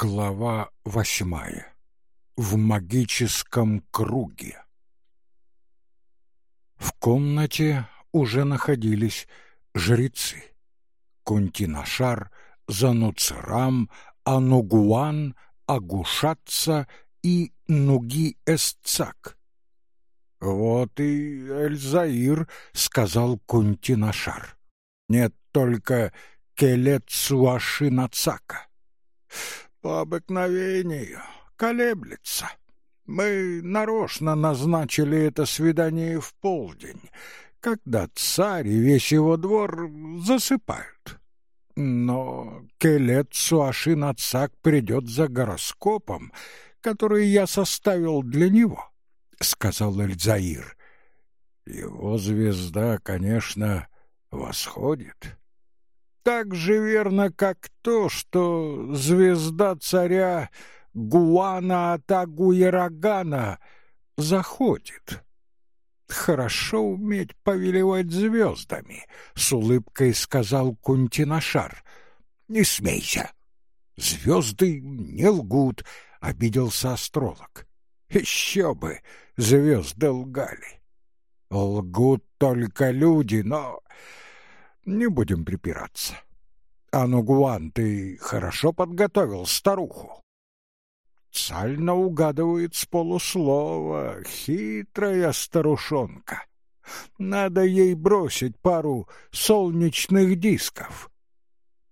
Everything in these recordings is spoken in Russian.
Глава восьмая. В магическом круге. В комнате уже находились жрецы. Кунтинашар, Зануцерам, Анугуан, Агушатца и Нуги-Эсцак. «Вот и Эльзаир», — сказал Кунтинашар. «Нет только Келецуашинацака. По обыкновению колеблется. Мы нарочно назначили это свидание в полдень, когда царь и весь его двор засыпают. Но Келет Суашин-Ацак придет за гороскопом, который я составил для него, — сказал Эльзаир. Его звезда, конечно, восходит, так же верно, как то, что звезда царя Гуана Атагуерагана заходит. «Хорошо уметь повелевать звездами», — с улыбкой сказал Кунтинашар. «Не смейся! Звезды не лгут», — обиделся астролог. «Еще бы! Звезды лгали! Лгут только люди, но не будем припираться. А ну, Гуан, ты хорошо подготовил старуху. Цально угадывает с полуслова, хитрая старушонка. Надо ей бросить пару солнечных дисков.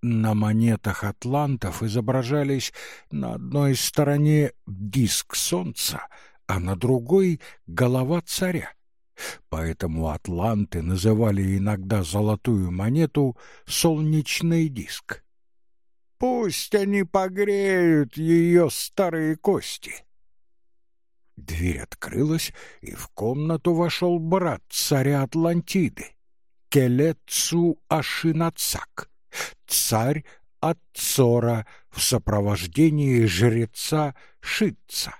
На монетах атлантов изображались на одной стороне диск солнца, а на другой — голова царя. Поэтому атланты называли иногда золотую монету солнечный диск. Пусть они погреют ее старые кости. Дверь открылась, и в комнату вошел брат царя Атлантиды, Келецу Ашинацак, царь Ацора в сопровождении жреца Шитца.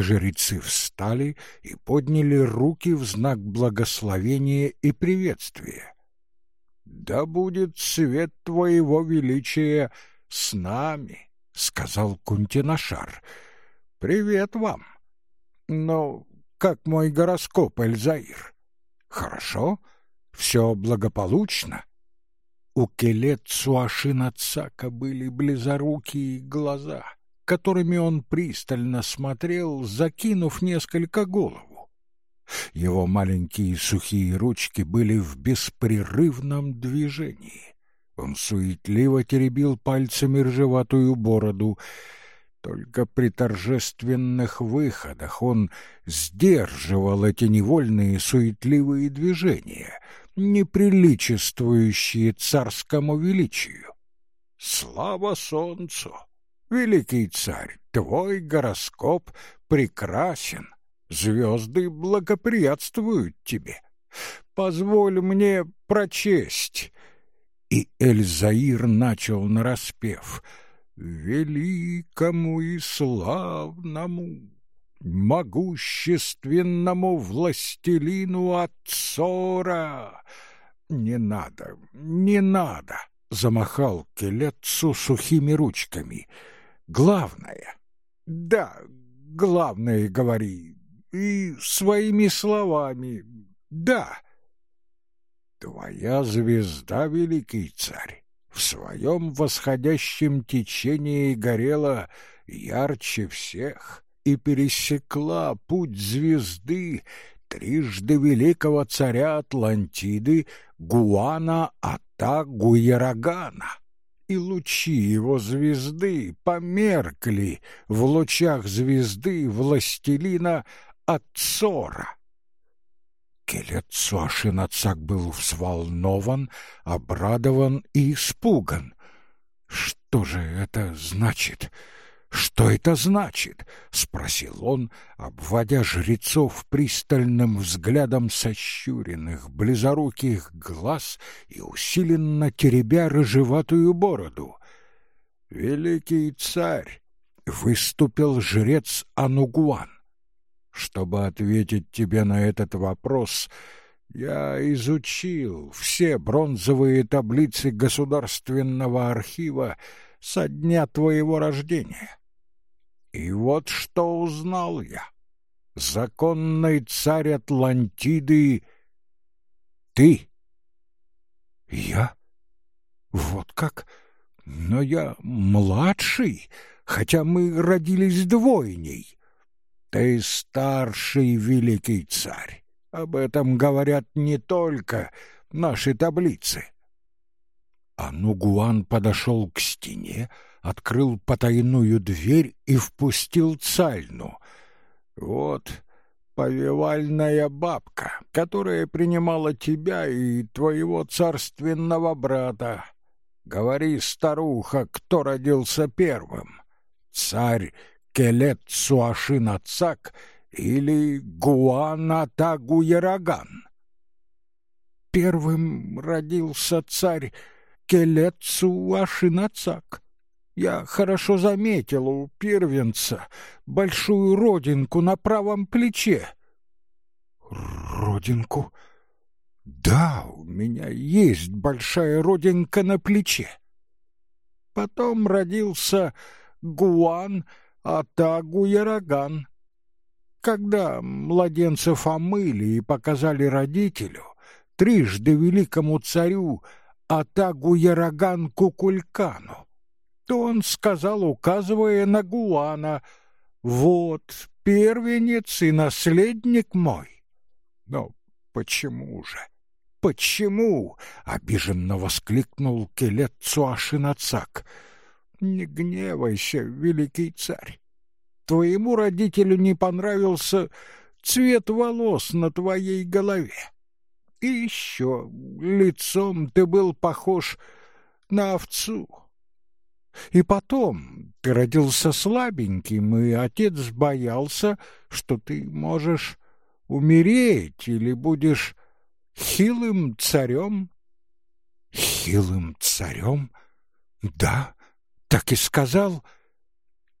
Жрецы встали и подняли руки в знак благословения и приветствия. «Да будет свет твоего величия с нами», — сказал Кунтинашар. «Привет вам! Ну, как мой гороскоп, Эльзаир? Хорошо? Все благополучно?» У Келет Цуашинацака были близорукие глаза — которыми он пристально смотрел, закинув несколько голову. Его маленькие сухие ручки были в беспрерывном движении. Он суетливо теребил пальцами ржеватую бороду. Только при торжественных выходах он сдерживал эти невольные суетливые движения, неприличествующие царскому величию. Слава солнцу! Великий царь, твой гороскоп прекрасен, звезды благоприятствуют тебе. Позволь мне прочесть. И Эльзаир начал нараспев «Великому и славному, могущественному властелину Отцора». «Не надо, не надо!» — замахал Келецу сухими ручками — главное. Да, главное говори. И своими словами. Да. Твоя звезда, великий царь, в своем восходящем течении горела ярче всех и пересекла путь звезды трижды великого царя Атлантиды Гуана Ата Гуярагана и лучи его звезды померкли в лучах звезды властелина Ацора. Келецошин Ацак был взволнован, обрадован и испуган. Что же это значит? — «Что это значит?» — спросил он, обводя жрецов пристальным взглядом сощуренных, близоруких глаз и усиленно теребя рыжеватую бороду. «Великий царь!» — выступил жрец Анугуан. «Чтобы ответить тебе на этот вопрос, я изучил все бронзовые таблицы Государственного архива со дня твоего рождения. И вот что узнал я. Законный царь Атлантиды — ты. Я? Вот как? Но я младший, хотя мы родились двойней. Ты старший великий царь. Об этом говорят не только наши таблицы. А Нугуан подошел к стене, открыл потайную дверь и впустил Цальну. Вот повивальная бабка, которая принимала тебя и твоего царственного брата. Говори, старуха, кто родился первым? Царь Келет Суашинацак или Гуанатагу Яраган? Первым родился царь Келецу Ашинацак. Я хорошо заметил у первенца большую родинку на правом плече. Родинку? Да, у меня есть большая родинка на плече. Потом родился Гуан Атагу Яраган. Когда младенцев омыли и показали родителю, трижды великому царю Атагу Яраган Кукулькану, то он сказал, указывая на Гуана, «Вот первенец и наследник мой». Но почему же? Почему? обиженно воскликнул Келет Цуашинацак. Не гневайся, великий царь. Твоему родителю не понравился цвет волос на твоей голове. И еще лицом ты был похож на овцу. И потом ты родился слабеньким, и отец боялся, что ты можешь умереть или будешь хилым царем. Хилым царем? Да, так и сказал.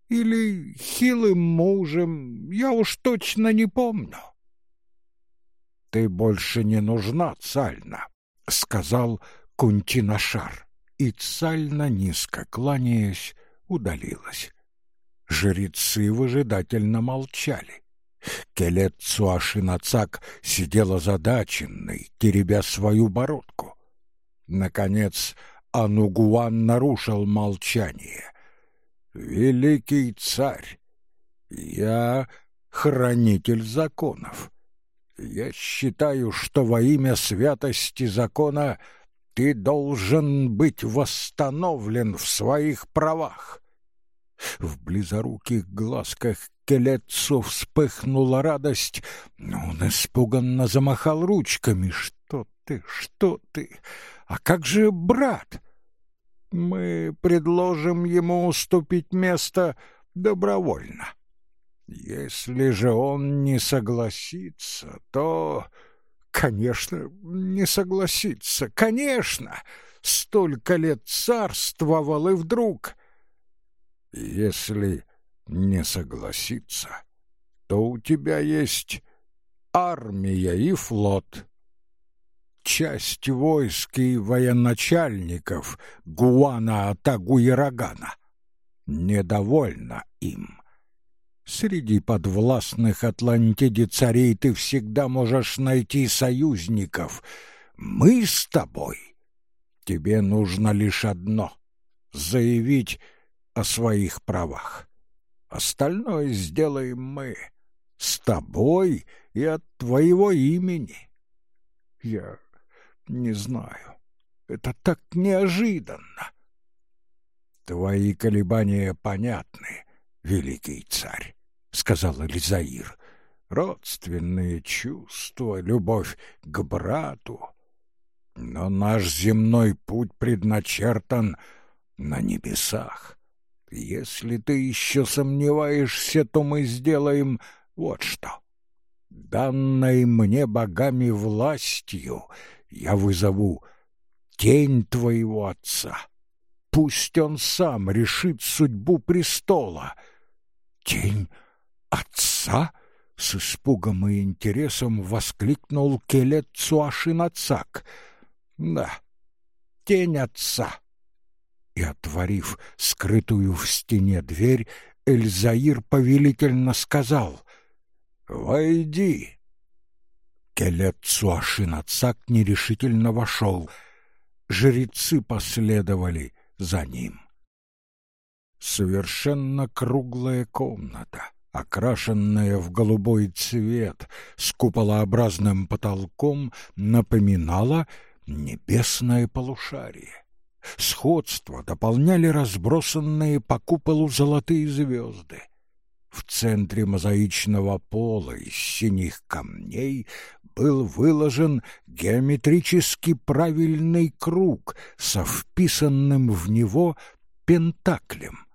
Или хилым мужем, я уж точно не помню. «Ты больше не нужна, Цальна», — сказал Кунтинашар, и Цальна, низко кланяясь, удалилась. Жрецы выжидательно молчали. Келет Цуашинацак сидела задаченной, теребя свою бородку. Наконец Анугуан нарушил молчание. «Великий царь, я хранитель законов. Я считаю, что во имя святости закона ты должен быть восстановлен в своих правах. В близоруких глазках Келецу вспыхнула радость, но он испуганно замахал ручками. «Что ты, что ты? А как же брат?» «Мы предложим ему уступить место добровольно. Если же он не согласится, то... Конечно, не согласится, конечно! Столько лет царствовал, и вдруг... Если не согласится, то у тебя есть армия и флот. Часть войск и военачальников Гуана Атагуирагана недовольна им. Среди подвластных Атлантиде царей ты всегда можешь найти союзников. Мы с тобой. Тебе нужно лишь одно — заявить о своих правах. Остальное сделаем мы с тобой и от твоего имени. Я не знаю. Это так неожиданно. Твои колебания понятны, великий царь. — сказал Эльзаир. «Родственные чувства, любовь к брату. Но наш земной путь предначертан на небесах. Если ты еще сомневаешься, то мы сделаем вот что. Данной мне богами властью я вызову тень твоего отца. Пусть он сам решит судьбу престола. Тень «Отца?» — с испугом и интересом воскликнул Келет Цуашинацак. «Да, тень отца. и, отворив скрытую в стене дверь, Эльзаир повелительно сказал «Войди». Келет Цуашинацак нерешительно вошел. Жрецы последовали за ним. Совершенно круглая комната, окрашенная в голубой цвет, с куполообразным потолком, напоминала небесное полушарие. Сходство дополняли разбросанные по куполу золотые звезды. В центре мозаичного пола из синих камней был выложен геометрически правильный круг со вписанным в него пентаклем.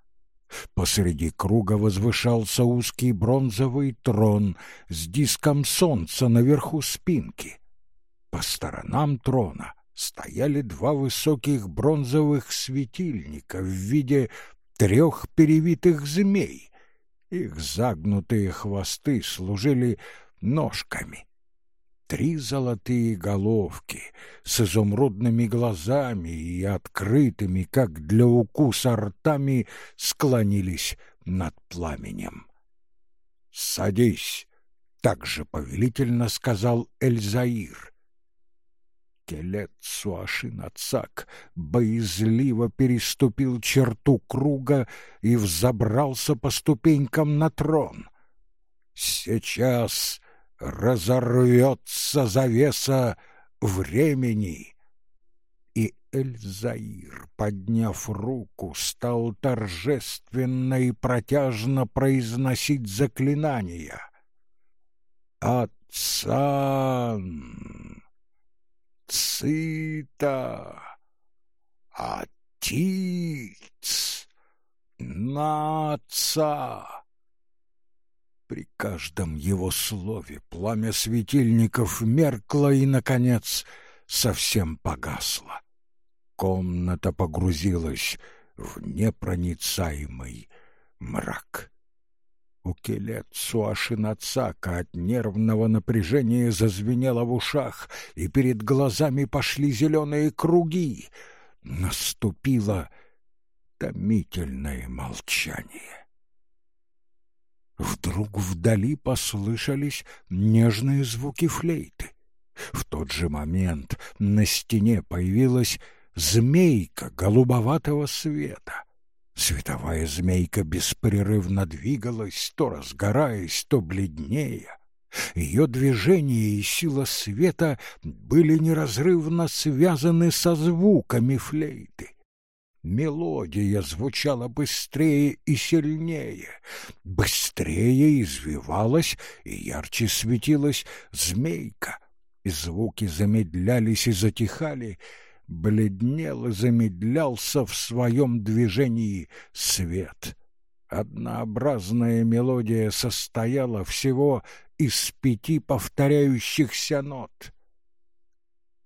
Посреди круга возвышался узкий бронзовый трон с диском солнца наверху спинки. По сторонам трона стояли два высоких бронзовых светильника в виде трех перевитых змей. Их загнутые хвосты служили ножками. Три золотые головки с изумрудными глазами и открытыми, как для укуса ртами, склонились над пламенем. «Садись!» — так же повелительно сказал Эльзаир. Келет Суашинацак боязливо переступил черту круга и взобрался по ступенькам на трон. Сейчас разорвется завеса времени. И Эльзаир, подняв руку, стал торжественно и протяжно произносить заклинания. «Отцан!» Цита, Атиц, Наца. При каждом его слове пламя светильников меркло и, наконец, совсем погасло. Комната погрузилась в непроницаемый мрак. У Келецу Ашинацака от нервного напряжения зазвенело в ушах, и перед глазами пошли зеленые круги. Наступило томительное молчание. Вдруг вдали послышались нежные звуки флейты. В тот же момент на стене появилась змейка голубоватого света — Световая змейка беспрерывно двигалась, то разгораясь, то бледнее. Ее движение и сила света были неразрывно связаны со звуками флейты. Мелодия звучала быстрее и сильнее, быстрее извивалась и ярче светилась змейка, и звуки замедлялись и затихали, бледнел и замедлялся в своем движении свет. Однообразная мелодия состояла всего из пяти повторяющихся нот.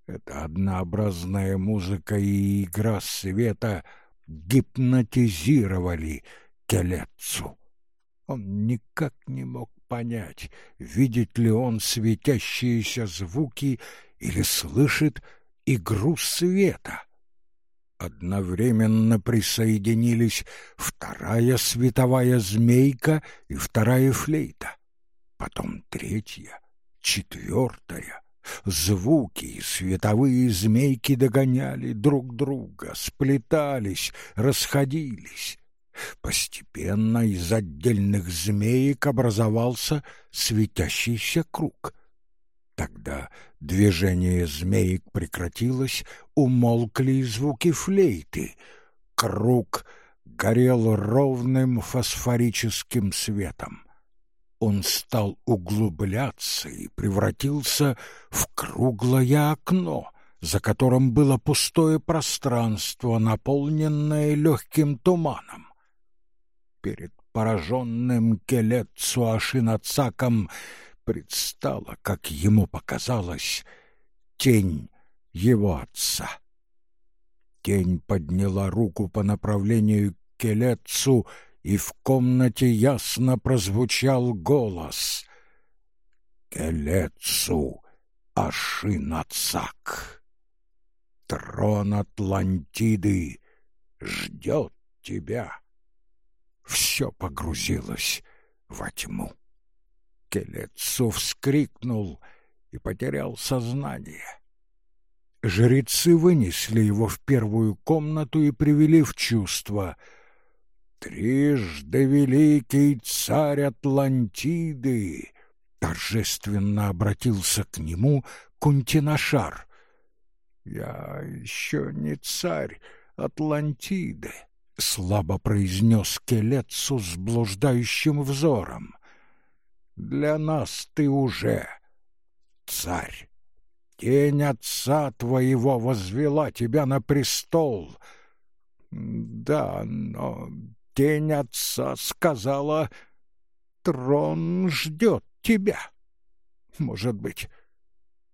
Эта однообразная музыка и игра света гипнотизировали Келецу. Он никак не мог понять, видит ли он светящиеся звуки или слышит игру света. Одновременно присоединились вторая световая змейка и вторая флейта, потом третья, четвертая. Звуки и световые змейки догоняли друг друга, сплетались, расходились. Постепенно из отдельных змеек образовался светящийся круг. Тогда движение змеек прекратилось, умолкли звуки флейты. Круг горел ровным фосфорическим светом. Он стал углубляться и превратился в круглое окно, за которым было пустое пространство, наполненное легким туманом. Перед пораженным Келецуашинацаком предстала, как ему показалось, тень его отца. Тень подняла руку по направлению к Келецу, и в комнате ясно прозвучал голос. «Келецу Ашинацак! Трон Атлантиды ждет тебя. Все погрузилось во тьму. Келецу вскрикнул и потерял сознание. Жрецы вынесли его в первую комнату и привели в чувство. «Трижды великий царь Атлантиды!» Торжественно обратился к нему Кунтинашар. «Я еще не царь Атлантиды», — слабо произнес Келецу с блуждающим взором. «Для нас ты уже царь. Тень отца твоего возвела тебя на престол. Да, но тень отца сказала, трон ждет тебя. Может быть,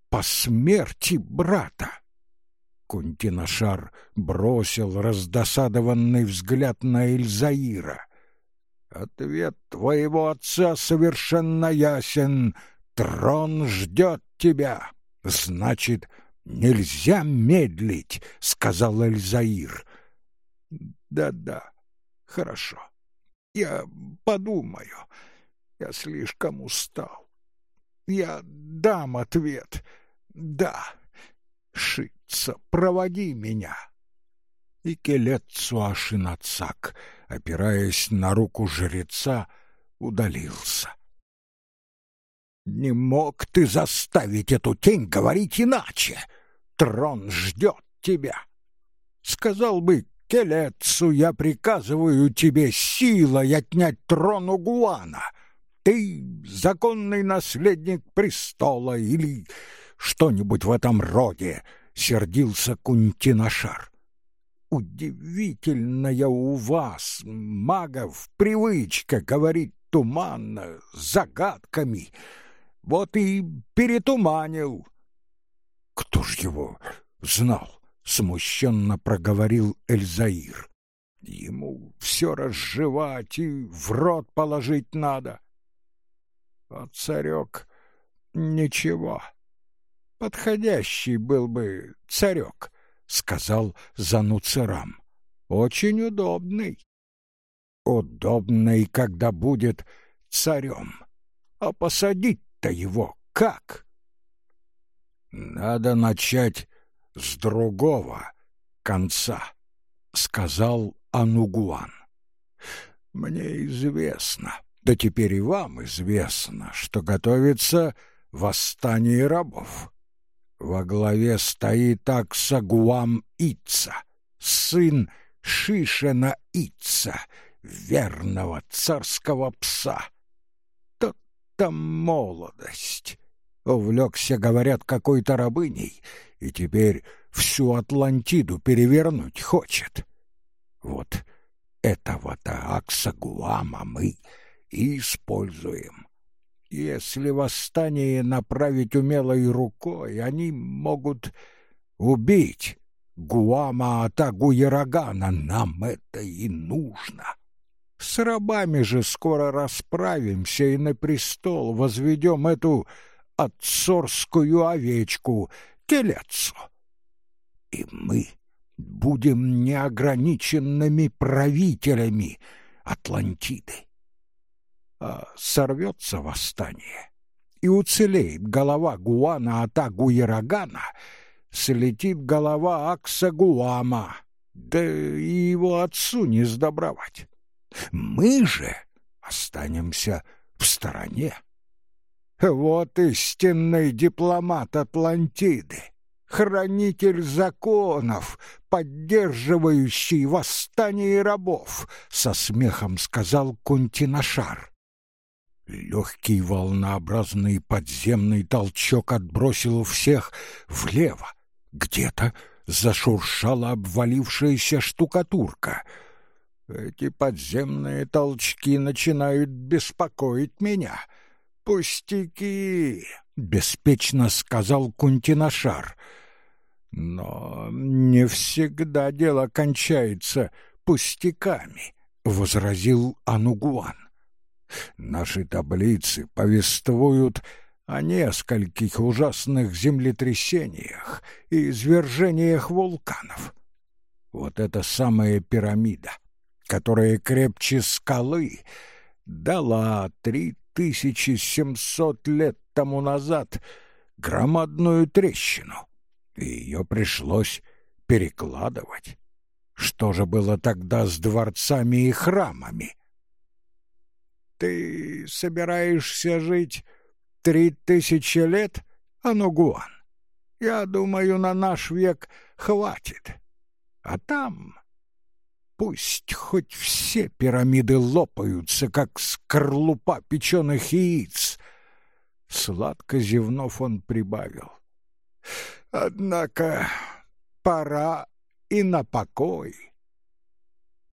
по смерти брата. Кунтинашар бросил раздосадованный взгляд на Эльзаира. «Ответ твоего отца совершенно ясен. Трон ждет тебя. Значит, нельзя медлить», — сказал Эльзаир. «Да-да, хорошо. Я подумаю. Я слишком устал. Я дам ответ. Да, Шица, проводи меня. И Келецуашинацак, опираясь на руку жреца, удалился. Не мог ты заставить эту тень говорить иначе. Трон ждет тебя. Сказал бы Келецу, я приказываю тебе силой отнять трон у Гуана. Ты законный наследник престола или что-нибудь в этом роде, сердился Кунтинашар. Удивительная у вас, магов, привычка говорить туманно, загадками. Вот и перетуманил. Кто ж его знал? Смущенно проговорил Эльзаир. Ему все разжевать и в рот положить надо. А царек ничего. Подходящий был бы царек, сказал Зануцерам. Очень удобный. Удобный, когда будет царем. А посадить-то его как? Надо начать с другого конца, сказал Анугуан. Мне известно, да теперь и вам известно, что готовится восстание рабов. Во главе стоит Аксагуам Ица, сын Шишена Ица, верного царского пса. Тот-то молодость. Увлекся, говорят, какой-то рабыней, и теперь всю Атлантиду перевернуть хочет. Вот этого-то Аксагуама мы и используем. Если восстание направить умелой рукой, они могут убить Гуама Атагу Ярагана. Нам это и нужно. С рабами же скоро расправимся и на престол возведем эту отцорскую овечку Келецу. И мы будем неограниченными правителями Атлантиды а сорвется восстание и уцелеет голова Гуана Атагу Ярагана, слетит голова Акса Гуама, да и его отцу не сдобровать. Мы же останемся в стороне. Вот истинный дипломат Атлантиды, хранитель законов, поддерживающий восстание рабов, со смехом сказал Кунтинашар. Легкий волнообразный подземный толчок отбросил всех влево. Где-то зашуршала обвалившаяся штукатурка. Эти подземные толчки начинают беспокоить меня. «Пустяки!» — беспечно сказал Кунтинашар. «Но не всегда дело кончается пустяками», — возразил Анугуан. Наши таблицы повествуют о нескольких ужасных землетрясениях и извержениях вулканов. Вот эта самая пирамида, которая крепче скалы, дала три тысячи семьсот лет тому назад громадную трещину, и ее пришлось перекладывать. Что же было тогда с дворцами и храмами? Ты собираешься жить три тысячи лет, Анугуан? Я думаю, на наш век хватит. А там пусть хоть все пирамиды лопаются, как скорлупа печеных яиц. Сладко зевнув, он прибавил. Однако пора и на покой.